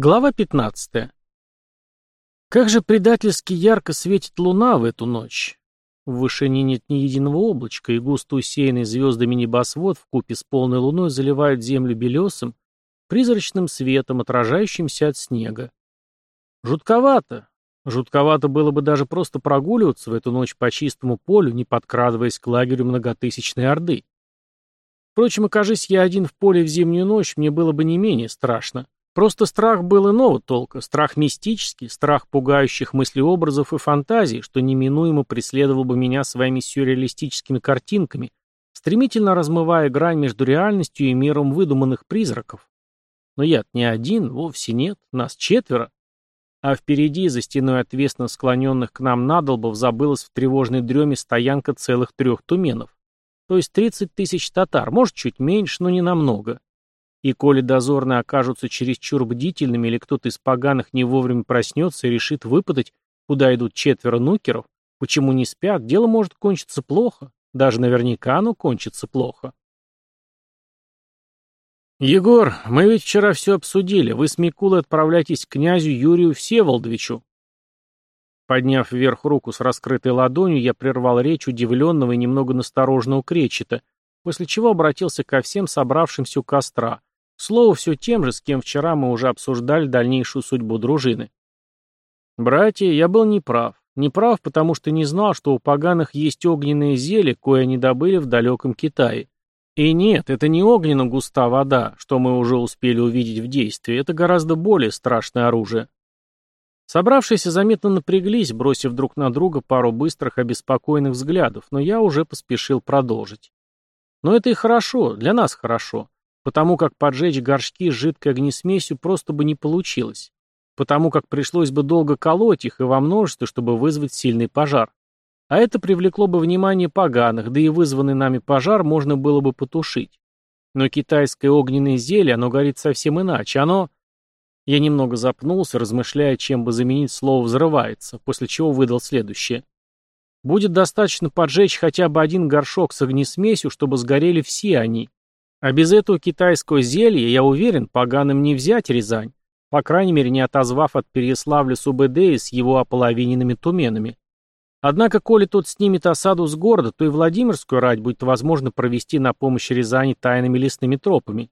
Глава 15. Как же предательски ярко светит луна в эту ночь. В вышине нет ни единого облачка, и густо усеянный звездами небосвод вкупе с полной луной заливает землю белесым, призрачным светом, отражающимся от снега. Жутковато. Жутковато было бы даже просто прогуливаться в эту ночь по чистому полю, не подкрадываясь к лагерю многотысячной орды. Впрочем, окажись я один в поле в зимнюю ночь, мне было бы не менее страшно. Просто страх был иного толка, страх мистический, страх пугающих мыслеобразов и фантазий, что неминуемо преследовал бы меня своими сюрреалистическими картинками, стремительно размывая грань между реальностью и миром выдуманных призраков. Но я не один, вовсе нет, нас четверо. А впереди, за стеной ответственно склоненных к нам надолбов, забылась в тревожной дреме стоянка целых трех туменов. То есть 30 тысяч татар, может, чуть меньше, но не намного. И коли дозорные окажутся чересчур бдительными или кто-то из поганых не вовремя проснется и решит выпадать, куда идут четверо нукеров, почему не спят, дело может кончиться плохо. Даже наверняка оно кончится плохо. «Егор, мы ведь вчера все обсудили. Вы с Микулой отправляйтесь к князю Юрию Всеволодовичу». Подняв вверх руку с раскрытой ладонью, я прервал речь удивленного и немного настороженного кречета, после чего обратился ко всем собравшимся у костра, Слово все тем же, с кем вчера мы уже обсуждали дальнейшую судьбу дружины. Братья, я был неправ. Неправ, потому что не знал, что у поганых есть огненные зелья, кое они добыли в далеком Китае. И нет, это не огненно-густа вода, что мы уже успели увидеть в действии, это гораздо более страшное оружие. Собравшиеся заметно напряглись, бросив друг на друга пару быстрых обеспокоенных взглядов, но я уже поспешил продолжить. Но это и хорошо, для нас хорошо потому как поджечь горшки с жидкой огнесмесью просто бы не получилось, потому как пришлось бы долго колоть их и во множестве, чтобы вызвать сильный пожар. А это привлекло бы внимание поганых, да и вызванный нами пожар можно было бы потушить. Но китайское огненное зелье, оно горит совсем иначе, оно... Я немного запнулся, размышляя, чем бы заменить слово «взрывается», после чего выдал следующее. Будет достаточно поджечь хотя бы один горшок с огнесмесью, чтобы сгорели все они. А без этого китайского зелья, я уверен, поганым не взять Рязань, по крайней мере не отозвав от Переславля Субэдея с его ополовиненными туменами. Однако, коли тот снимет осаду с города, то и Владимирскую рать будет возможно провести на помощь Рязани тайными лесными тропами.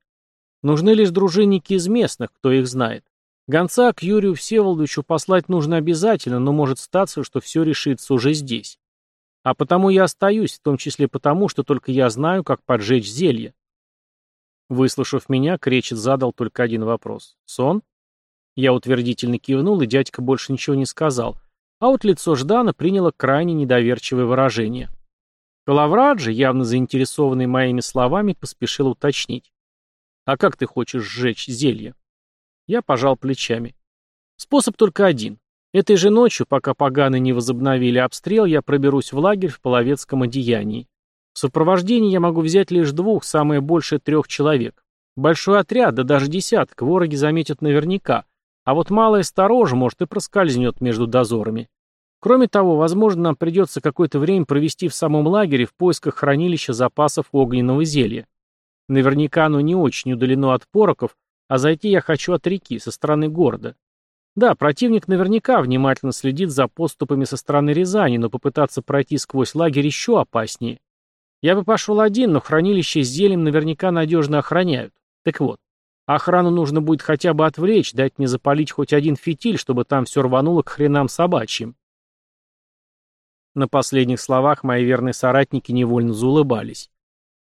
Нужны лишь дружинники из местных, кто их знает. Гонца к Юрию Всеволодовичу послать нужно обязательно, но может статься, что все решится уже здесь. А потому я остаюсь, в том числе потому, что только я знаю, как поджечь зелье. Выслушав меня, Кречет задал только один вопрос. «Сон?» Я утвердительно кивнул, и дядька больше ничего не сказал, а вот лицо Ждана приняло крайне недоверчивое выражение. Калаврат же, явно заинтересованный моими словами, поспешил уточнить. «А как ты хочешь сжечь зелье?» Я пожал плечами. «Способ только один. Этой же ночью, пока поганы не возобновили обстрел, я проберусь в лагерь в половецком одеянии. В сопровождении я могу взять лишь двух, самое большее трех человек. Большой отряд, да даже десяток, вороги заметят наверняка, а вот малая сторожа, может, и проскользнет между дозорами. Кроме того, возможно, нам придется какое-то время провести в самом лагере в поисках хранилища запасов огненного зелья. Наверняка оно не очень удалено от пороков, а зайти я хочу от реки, со стороны города. Да, противник наверняка внимательно следит за подступами со стороны Рязани, но попытаться пройти сквозь лагерь еще опаснее. Я бы пошел один, но хранилище с зелем наверняка надежно охраняют. Так вот, охрану нужно будет хотя бы отвлечь, дать мне запалить хоть один фитиль, чтобы там все рвануло к хренам собачьим. На последних словах мои верные соратники невольно заулыбались.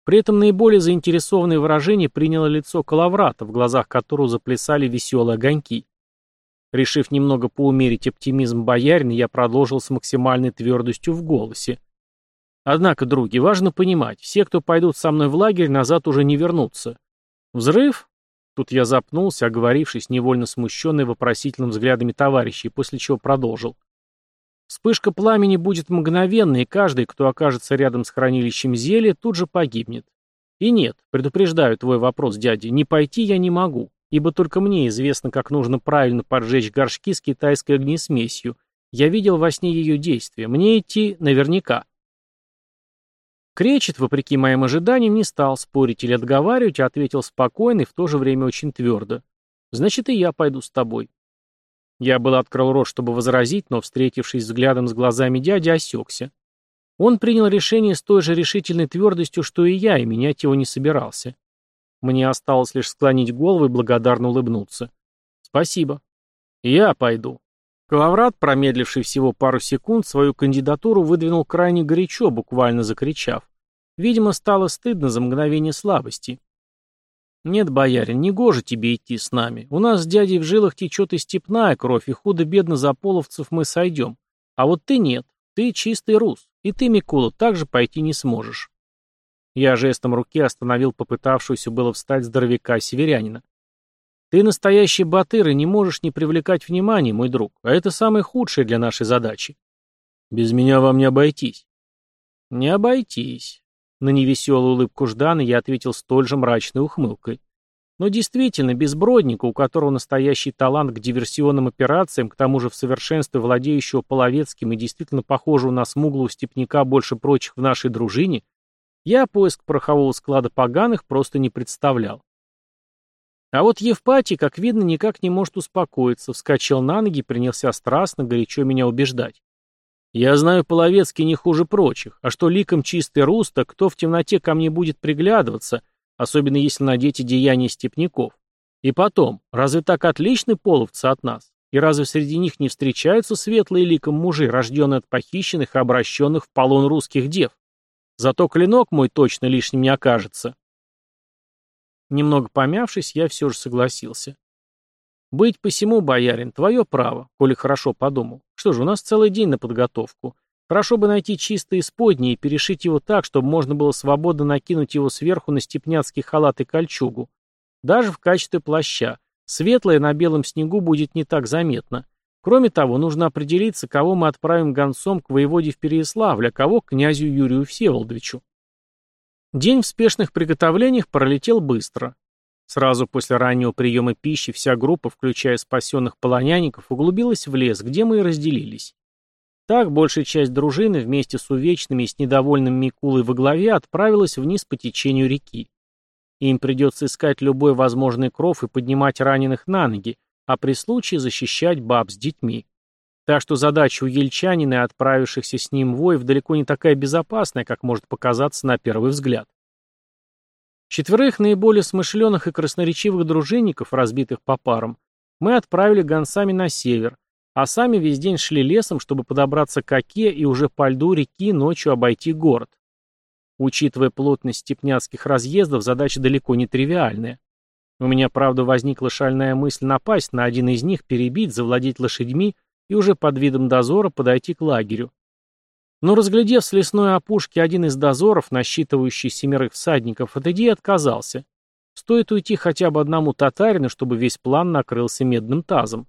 При этом наиболее заинтересованное выражение приняло лицо Калаврата, в глазах которого заплясали веселые огоньки. Решив немного поумерить оптимизм боярина, я продолжил с максимальной твердостью в голосе. Однако, други, важно понимать, все, кто пойдут со мной в лагерь, назад уже не вернутся. Взрыв? Тут я запнулся, оговорившись, невольно смущенный вопросительным взглядами товарищей, после чего продолжил. Вспышка пламени будет мгновенной, и каждый, кто окажется рядом с хранилищем зелья, тут же погибнет. И нет, предупреждаю твой вопрос, дядя, не пойти я не могу, ибо только мне известно, как нужно правильно поджечь горшки с китайской огнесмесью. Я видел во сне ее действия. Мне идти наверняка. Кречет, вопреки моим ожиданиям, не стал спорить или отговаривать, а ответил спокойно и в то же время очень твердо. Значит, и я пойду с тобой. Я был открыл рот, чтобы возразить, но, встретившись взглядом с глазами дяди, осекся. Он принял решение с той же решительной твердостью, что и я, и менять его не собирался. Мне осталось лишь склонить голову и благодарно улыбнуться. «Спасибо. Я пойду». Калаврат, промедливший всего пару секунд, свою кандидатуру выдвинул крайне горячо, буквально закричав. Видимо, стало стыдно за мгновение слабости. «Нет, боярин, не гоже тебе идти с нами. У нас с дядей в жилах течет и степная кровь, и худо-бедно за половцев мы сойдем. А вот ты нет, ты чистый рус, и ты, Микула, также пойти не сможешь». Я жестом руки остановил попытавшуюся было встать здоровяка-северянина. «Ты настоящий батыр и не можешь не привлекать внимания, мой друг, а это самое худшее для нашей задачи. Без меня вам не обойтись». «Не обойтись». На невеселую улыбку Ждана я ответил столь же мрачной ухмылкой. Но действительно, без Бродника, у которого настоящий талант к диверсионным операциям, к тому же в совершенстве владеющего половецким и действительно похожего на смуглого степняка больше прочих в нашей дружине, я поиск порохового склада поганых просто не представлял. А вот Евпатий, как видно, никак не может успокоиться, вскочил на ноги и принялся страстно, горячо меня убеждать. Я знаю Половецкий не хуже прочих, а что ликом чистый руста, кто в темноте ко мне будет приглядываться, особенно если надеть деяния степняков. И потом, разве так отличны половцы от нас? И разве среди них не встречаются светлые ликом мужи, рожденные от похищенных и обращенных в полон русских дев? Зато клинок мой точно лишним не окажется. Немного помявшись, я все же согласился. «Быть посему, боярин, твое право, коли хорошо подумал. Что же, у нас целый день на подготовку. Хорошо бы найти чистые сподни и перешить его так, чтобы можно было свободно накинуть его сверху на степняцкий халат и кольчугу. Даже в качестве плаща. Светлое на белом снегу будет не так заметно. Кроме того, нужно определиться, кого мы отправим гонцом к воеводе в Переяславль, а кого к князю Юрию Всеволодовичу. День в спешных приготовлениях пролетел быстро. Сразу после раннего приема пищи вся группа, включая спасенных полонянников, углубилась в лес, где мы и разделились. Так большая часть дружины вместе с увечными и с недовольным Микулой во главе отправилась вниз по течению реки. Им придется искать любой возможный кров и поднимать раненых на ноги, а при случае защищать баб с детьми. Так что задача у ельчанина и отправившихся с ним воев далеко не такая безопасная, как может показаться на первый взгляд. Четверых наиболее смышленых и красноречивых дружинников, разбитых по парам, мы отправили гонцами на север, а сами весь день шли лесом, чтобы подобраться к Оке и уже по льду реки ночью обойти город. Учитывая плотность степняцких разъездов, задача далеко не тривиальная. У меня, правда, возникла шальная мысль напасть на один из них, перебить, завладеть лошадьми и уже под видом дозора подойти к лагерю. Но, разглядев с лесной опушки один из дозоров, насчитывающий семерых всадников, от идеи отказался. Стоит уйти хотя бы одному татарину, чтобы весь план накрылся медным тазом.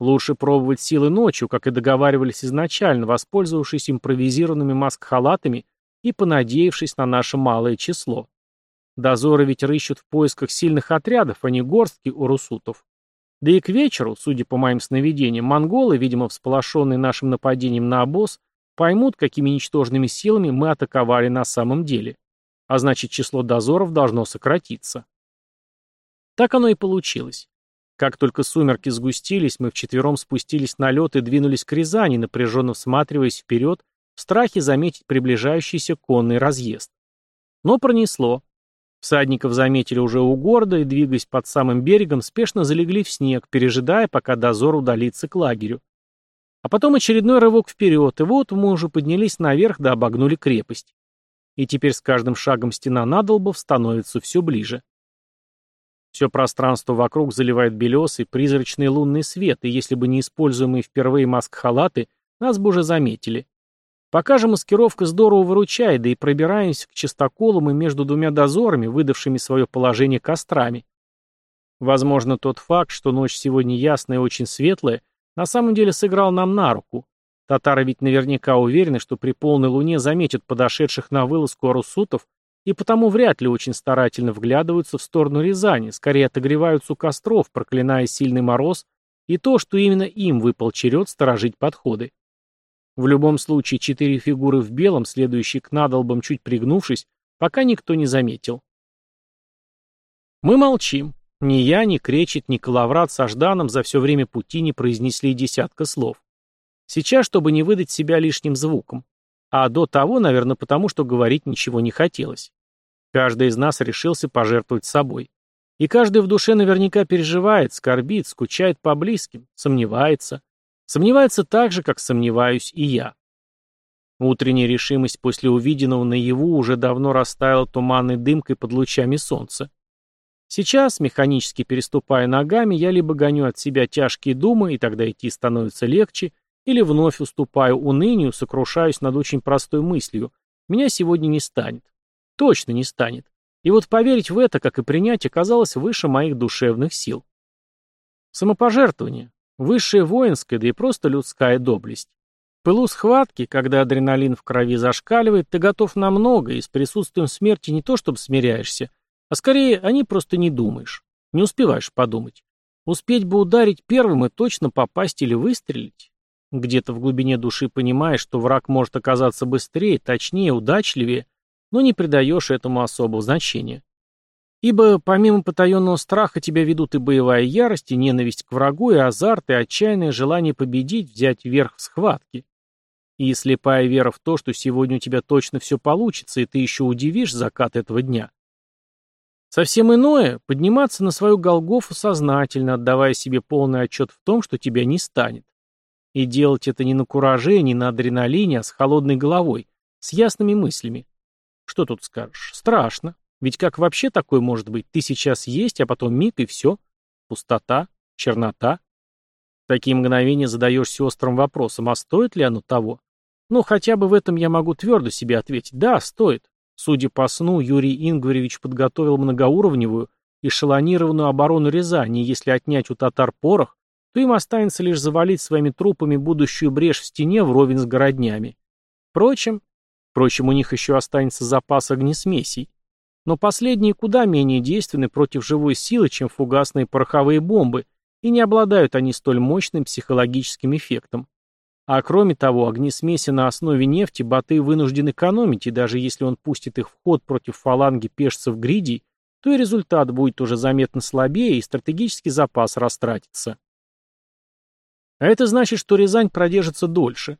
Лучше пробовать силы ночью, как и договаривались изначально, воспользовавшись импровизированными маск-халатами и понадеявшись на наше малое число. Дозоры ведь рыщут в поисках сильных отрядов, а не горстки у русутов. Да и к вечеру, судя по моим сновидениям, монголы, видимо, всполошенные нашим нападением на обоз, поймут, какими ничтожными силами мы атаковали на самом деле. А значит, число дозоров должно сократиться. Так оно и получилось. Как только сумерки сгустились, мы вчетвером спустились на лед и двинулись к Рязани, напряженно всматриваясь вперед, в страхе заметить приближающийся конный разъезд. Но пронесло. Всадников заметили уже у города и, двигаясь под самым берегом, спешно залегли в снег, пережидая, пока дозор удалится к лагерю. А потом очередной рывок вперед, и вот мы уже поднялись наверх да обогнули крепость. И теперь с каждым шагом стена надолбов становится все ближе. Все пространство вокруг заливает белесый, призрачный лунный свет, и если бы не используемые впервые маск-халаты, нас бы уже заметили. Пока же маскировка здорово выручает, да и пробираемся к чистоколу мы между двумя дозорами, выдавшими свое положение кострами. Возможно, тот факт, что ночь сегодня ясная и очень светлая, на самом деле сыграл нам на руку. Татары ведь наверняка уверены, что при полной луне заметят подошедших на вылазку арусутов, и потому вряд ли очень старательно вглядываются в сторону Рязани, скорее отогреваются у костров, проклиная сильный мороз и то, что именно им выпал черед сторожить подходы. В любом случае, четыре фигуры в белом, следующие к надолбам, чуть пригнувшись, пока никто не заметил. Мы молчим. Ни я, ни Кречет, ни Калаврат со Жданом за все время пути не произнесли десятка слов. Сейчас, чтобы не выдать себя лишним звуком. А до того, наверное, потому что говорить ничего не хотелось. Каждый из нас решился пожертвовать собой. И каждый в душе наверняка переживает, скорбит, скучает по близким, сомневается. Сомневается так же, как сомневаюсь и я. Утренняя решимость после увиденного наяву уже давно растаяла туманной дымкой под лучами солнца. Сейчас, механически переступая ногами, я либо гоню от себя тяжкие думы, и тогда идти становится легче, или вновь уступаю унынию, сокрушаюсь над очень простой мыслью. Меня сегодня не станет. Точно не станет. И вот поверить в это, как и принять, оказалось выше моих душевных сил. Самопожертвование. Высшая воинская, да и просто людская доблесть. В пылу схватки, когда адреналин в крови зашкаливает, ты готов на много, и с присутствием смерти не то чтобы смиряешься, а скорее о ней просто не думаешь. Не успеваешь подумать. Успеть бы ударить первым и точно попасть или выстрелить. Где-то в глубине души понимаешь, что враг может оказаться быстрее, точнее, удачливее, но не придаешь этому особого значения. Ибо помимо потаенного страха тебя ведут и боевая ярость, и ненависть к врагу, и азарт, и отчаянное желание победить, взять верх в схватке. И слепая вера в то, что сегодня у тебя точно все получится, и ты еще удивишь закат этого дня. Совсем иное — подниматься на свою Голгофу сознательно, отдавая себе полный отчет в том, что тебя не станет. И делать это не на кураже, не на адреналине, а с холодной головой, с ясными мыслями. Что тут скажешь? Страшно. Ведь как вообще такое может быть? Ты сейчас есть, а потом миг и все. Пустота, чернота. В такие мгновения задаешься острым вопросом, а стоит ли оно того? Ну, хотя бы в этом я могу твердо себе ответить. Да, стоит. Судя по сну, Юрий Ингваревич подготовил многоуровневую и шалонированную оборону Рязани, если отнять у татар порох, то им останется лишь завалить своими трупами будущую брешь в стене вровень с городнями. Впрочем, Впрочем, у них еще останется запас огнесмесей. Но последние куда менее действенны против живой силы, чем фугасные пороховые бомбы, и не обладают они столь мощным психологическим эффектом. А кроме того, огнесмеси на основе нефти Баты вынужден экономить, и даже если он пустит их в ход против фаланги пешцев Гридий, то и результат будет уже заметно слабее, и стратегический запас растратится. А это значит, что Рязань продержится дольше.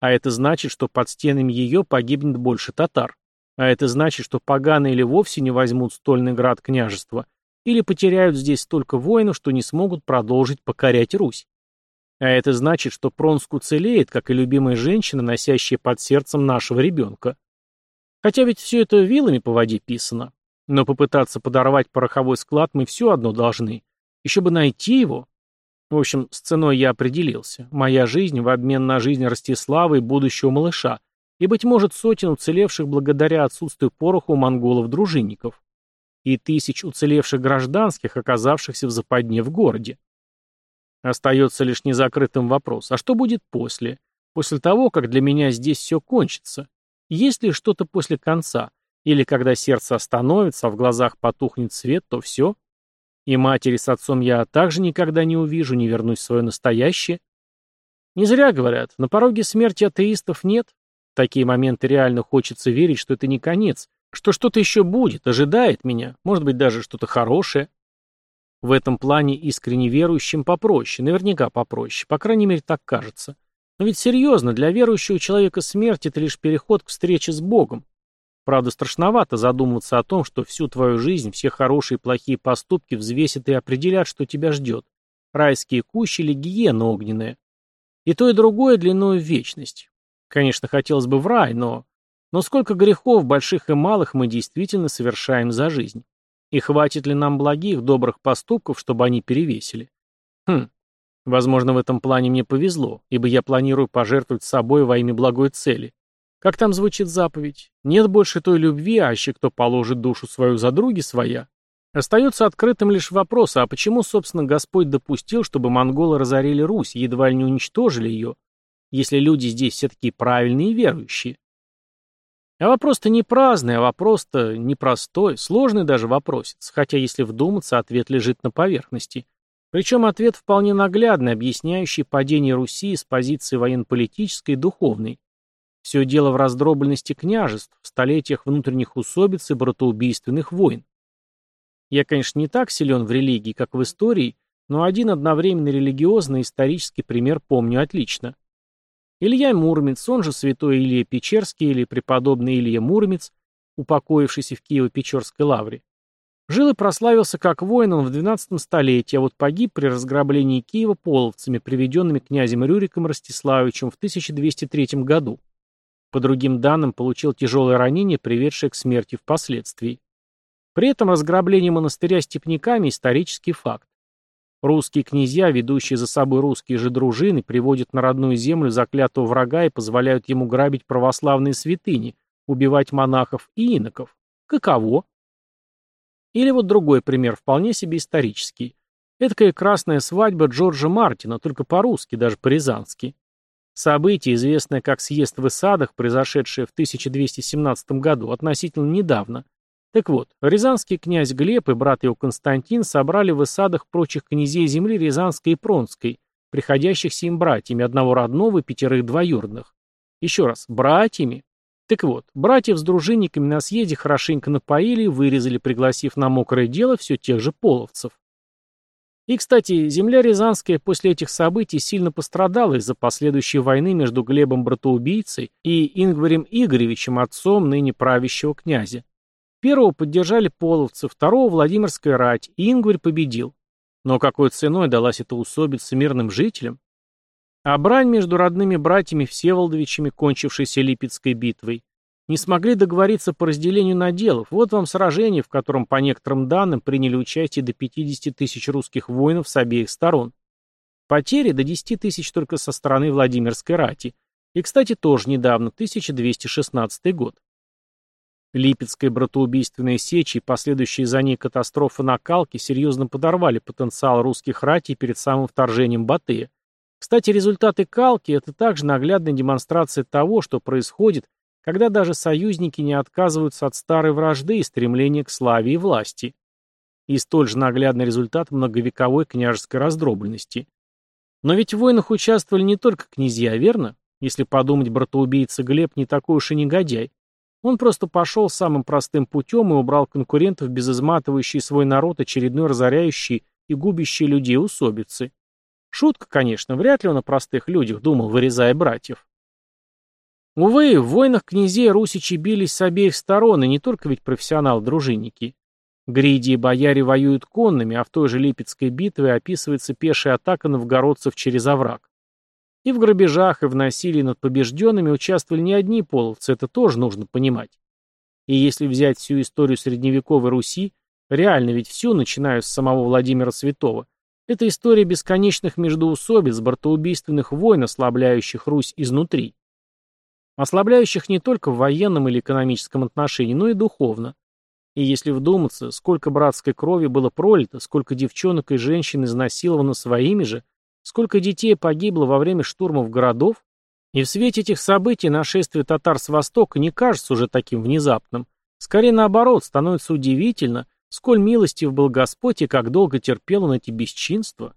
А это значит, что под стенами ее погибнет больше татар. А это значит, что поганы или вовсе не возьмут стольный град княжества, или потеряют здесь столько воинов, что не смогут продолжить покорять Русь. А это значит, что Пронск уцелеет, как и любимая женщина, носящая под сердцем нашего ребенка. Хотя ведь все это вилами по воде писано. Но попытаться подорвать пороховой склад мы все одно должны. Еще бы найти его, в общем, с ценой я определился. Моя жизнь в обмен на жизнь Ростислава и будущего малыша, и, быть может, сотен уцелевших благодаря отсутствию пороха у монголов-дружинников, и тысяч уцелевших гражданских, оказавшихся в западне в городе. Остается лишь незакрытым вопрос, а что будет после? После того, как для меня здесь все кончится? Есть ли что-то после конца? Или когда сердце остановится, а в глазах потухнет свет, то все? И матери с отцом я также никогда не увижу, не вернусь в свое настоящее. Не зря говорят, на пороге смерти атеистов нет. Такие моменты реально хочется верить, что это не конец, что что-то еще будет, ожидает меня, может быть даже что-то хорошее. В этом плане искренне верующим попроще, наверняка попроще, по крайней мере так кажется. Но ведь серьезно, для верующего человека смерть – это лишь переход к встрече с Богом. Правда, страшновато задумываться о том, что всю твою жизнь все хорошие и плохие поступки взвесят и определят, что тебя ждет. Райские кущи или гиена огненная. И то, и другое длиною в вечность. Конечно, хотелось бы в рай, но... Но сколько грехов, больших и малых, мы действительно совершаем за жизнь? И хватит ли нам благих, добрых поступков, чтобы они перевесили? Хм, возможно, в этом плане мне повезло, ибо я планирую пожертвовать собой во имя благой цели. Как там звучит заповедь? Нет больше той любви, а аще кто положит душу свою за други своя. Остается открытым лишь вопрос, а почему, собственно, Господь допустил, чтобы монголы разорили Русь, едва ли не уничтожили ее, если люди здесь все такие правильные и верующие? А вопрос-то не праздный, а вопрос-то непростой, сложный даже вопросец, хотя если вдуматься, ответ лежит на поверхности. Причем ответ вполне наглядный, объясняющий падение Руси с позиции военно-политической и духовной. Все дело в раздробленности княжеств, в столетиях внутренних усобиц и братоубийственных войн. Я, конечно, не так силен в религии, как в истории, но один одновременно религиозный исторический пример помню отлично. Илья Муромец, он же святой Илья Печерский или преподобный Илья Муромец, упокоившийся в Киево-Печерской лавре, жил и прославился как воин он в XII столетии, а вот погиб при разграблении Киева половцами, приведенными князем Рюриком Ростиславичем в 1203 году. По другим данным, получил тяжелое ранение, приведшее к смерти впоследствии. При этом разграбление монастыря степняками – исторический факт. Русские князья, ведущие за собой русские же дружины, приводят на родную землю заклятого врага и позволяют ему грабить православные святыни, убивать монахов и иноков. Каково? Или вот другой пример, вполне себе исторический. Эдакая красная свадьба Джорджа Мартина, только по-русски, даже по-рязански. Событие, известное как съезд в Исадах, произошедшее в 1217 году, относительно недавно, так вот, рязанский князь Глеб и брат его Константин собрали в эсадах прочих князей земли Рязанской и Пронской, приходящихся им братьями, одного родного и пятерых двоюродных. Еще раз, братьями. Так вот, братьев с дружинниками на съезде хорошенько напоили и вырезали, пригласив на мокрое дело все тех же половцев. И, кстати, земля Рязанская после этих событий сильно пострадала из-за последующей войны между Глебом Братоубийцей и Ингварем Игоревичем, отцом ныне правящего князя. Первого поддержали половцы, второго — Владимирская рать, и Ингварь победил. Но какой ценой далась эта усобица мирным жителям? А брань между родными братьями Всеволодовичами, кончившейся Липецкой битвой, не смогли договориться по разделению наделов. Вот вам сражение, в котором, по некоторым данным, приняли участие до 50 тысяч русских воинов с обеих сторон. Потери до 10 тысяч только со стороны Владимирской рати. И, кстати, тоже недавно, 1216 год. Липецкая братоубийственная сечь и последующие за ней катастрофы на Калке серьезно подорвали потенциал русских ратей перед самым вторжением Батыя. Кстати, результаты Калки – это также наглядная демонстрация того, что происходит, когда даже союзники не отказываются от старой вражды и стремления к славе и власти. И столь же наглядный результат многовековой княжеской раздробленности. Но ведь в войнах участвовали не только князья, верно? Если подумать, братоубийца Глеб не такой уж и негодяй. Он просто пошел самым простым путем и убрал конкурентов без изматывающей свой народ очередной разоряющей и губящей людей усобицы. Шутка, конечно, вряд ли он о простых людях думал, вырезая братьев. Увы, в войнах князей русичи бились с обеих сторон, и не только ведь профессионал-дружинники. Гриди и бояре воюют конными, а в той же Липецкой битве описывается пешая атака новгородцев через овраг. И в грабежах, и в насилии над побежденными участвовали не одни половцы, это тоже нужно понимать. И если взять всю историю средневековой Руси, реально ведь всю, начиная с самого Владимира Святого, это история бесконечных междоусобиц, бортоубийственных войн, ослабляющих Русь изнутри. Ослабляющих не только в военном или экономическом отношении, но и духовно. И если вдуматься, сколько братской крови было пролито, сколько девчонок и женщин изнасиловано своими же, Сколько детей погибло во время штурмов городов? И в свете этих событий нашествие татар с востока не кажется уже таким внезапным. Скорее наоборот, становится удивительно, сколь милостив был Господь и как долго терпел он эти бесчинства.